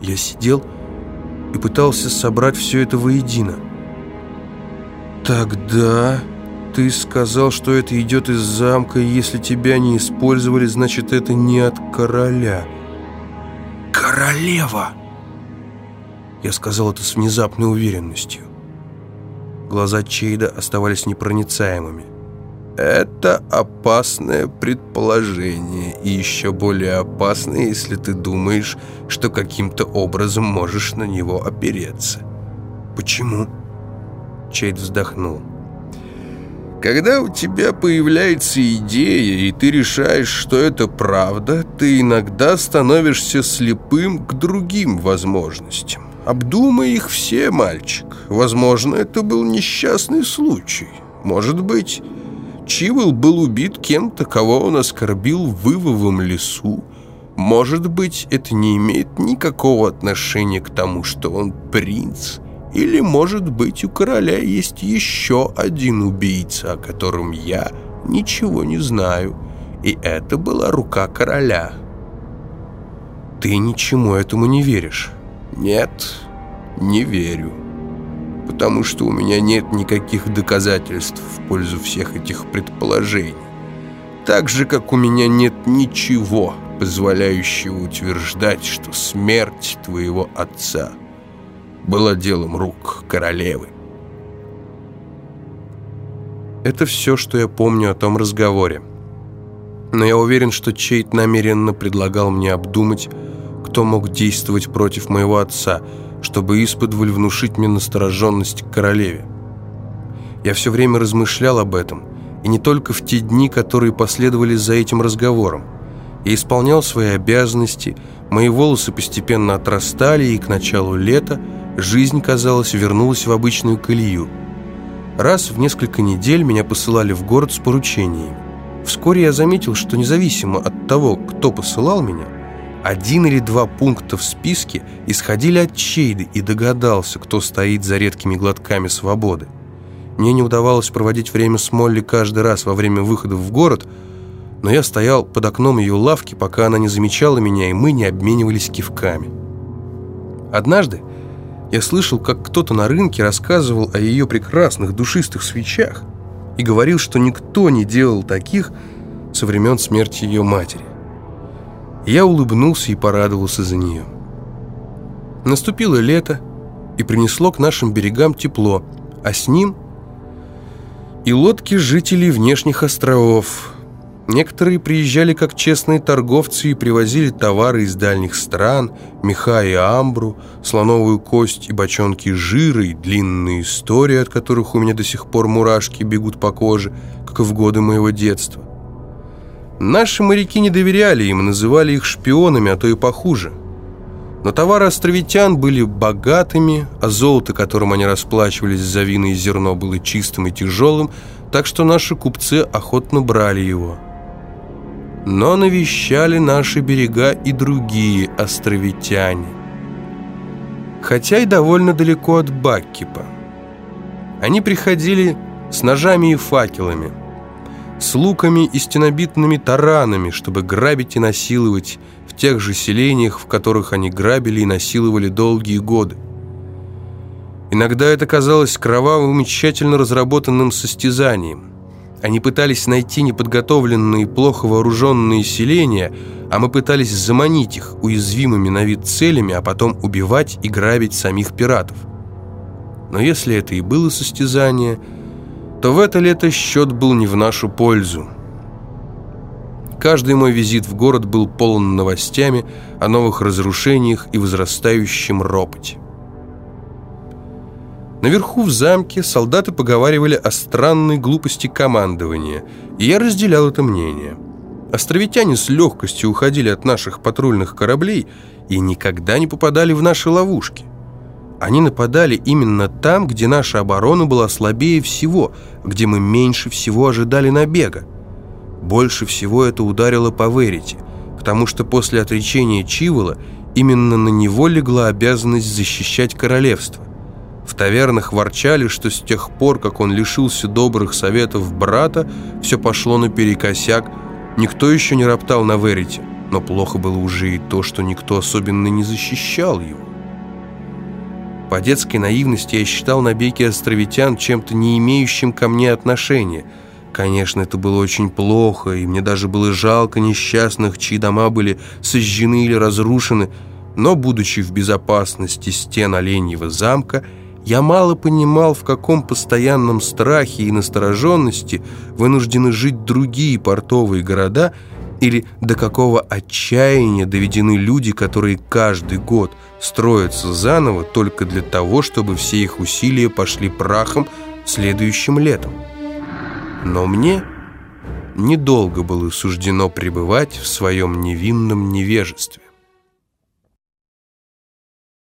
Я сидел и пытался собрать все это воедино. «Тогда ты сказал, что это идет из замка, и если тебя не использовали, значит, это не от короля». «Королева!» Я сказал это с внезапной уверенностью. Глаза Чейда оставались непроницаемыми. Это опасное предположение, и еще более опасное, если ты думаешь, что каким-то образом можешь на него опереться. Почему? Чейд вздохнул. Когда у тебя появляется идея, и ты решаешь, что это правда, ты иногда становишься слепым к другим возможностям. Обдумай их все, мальчик. Возможно, это был несчастный случай. Может быть, Чивол был убит кем-то, кого он оскорбил в вывовом лесу. Может быть, это не имеет никакого отношения к тому, что он принц. Или, может быть, у короля есть еще один убийца, о котором я ничего не знаю. И это была рука короля. Ты ничему этому не веришь? Нет, не верю потому что у меня нет никаких доказательств в пользу всех этих предположений. Так же, как у меня нет ничего, позволяющего утверждать, что смерть твоего отца была делом рук королевы. Это все, что я помню о том разговоре. Но я уверен, что Чейт намеренно предлагал мне обдумать, кто мог действовать против моего отца – чтобы исподволь внушить мне настороженность к королеве. Я все время размышлял об этом, и не только в те дни, которые последовали за этим разговором. Я исполнял свои обязанности, мои волосы постепенно отрастали, и к началу лета жизнь, казалось, вернулась в обычную колею. Раз в несколько недель меня посылали в город с поручениями. Вскоре я заметил, что независимо от того, кто посылал меня, один или два пункта в списке исходили от Чейды и догадался, кто стоит за редкими глотками свободы. Мне не удавалось проводить время с Молли каждый раз во время выхода в город, но я стоял под окном ее лавки, пока она не замечала меня, и мы не обменивались кивками. Однажды я слышал, как кто-то на рынке рассказывал о ее прекрасных душистых свечах и говорил, что никто не делал таких со времен смерти ее матери. Я улыбнулся и порадовался за нее. Наступило лето и принесло к нашим берегам тепло, а с ним и лодки жителей внешних островов. Некоторые приезжали как честные торговцы и привозили товары из дальних стран, меха и амбру, слоновую кость и бочонки жира и длинные истории, от которых у меня до сих пор мурашки бегут по коже, как и в годы моего детства. Наши моряки не доверяли им, называли их шпионами, а то и похуже. Но товары островитян были богатыми, а золото, которым они расплачивались за вино и зерно, было чистым и тяжелым, так что наши купцы охотно брали его. Но навещали наши берега и другие островитяне. Хотя и довольно далеко от Баккипа. Они приходили с ножами и факелами – с луками и стенобитными таранами, чтобы грабить и насиловать в тех же селениях, в которых они грабили и насиловали долгие годы. Иногда это казалось кровавым и тщательно разработанным состязанием. Они пытались найти неподготовленные, плохо вооруженные селения, а мы пытались заманить их уязвимыми на вид целями, а потом убивать и грабить самих пиратов. Но если это и было состязание – то в это лето счет был не в нашу пользу. Каждый мой визит в город был полон новостями о новых разрушениях и возрастающем ропоте. Наверху в замке солдаты поговаривали о странной глупости командования, и я разделял это мнение. Островитяне с легкостью уходили от наших патрульных кораблей и никогда не попадали в наши ловушки. Они нападали именно там, где наша оборона была слабее всего, где мы меньше всего ожидали набега. Больше всего это ударило по Верите, потому что после отречения Чивола именно на него легла обязанность защищать королевство. В тавернах ворчали, что с тех пор, как он лишился добрых советов брата, все пошло наперекосяк, никто еще не роптал на Верите. но плохо было уже и то, что никто особенно не защищал его. По детской наивности я считал набеги островитян чем-то не имеющим ко мне отношения. Конечно, это было очень плохо, и мне даже было жалко несчастных, чьи дома были сожжены или разрушены, но, будучи в безопасности стен Оленьего замка, я мало понимал, в каком постоянном страхе и настороженности вынуждены жить другие портовые города – или до какого отчаяния доведены люди, которые каждый год строятся заново только для того, чтобы все их усилия пошли прахом следующим летом. Но мне недолго было суждено пребывать в своем невинном невежестве.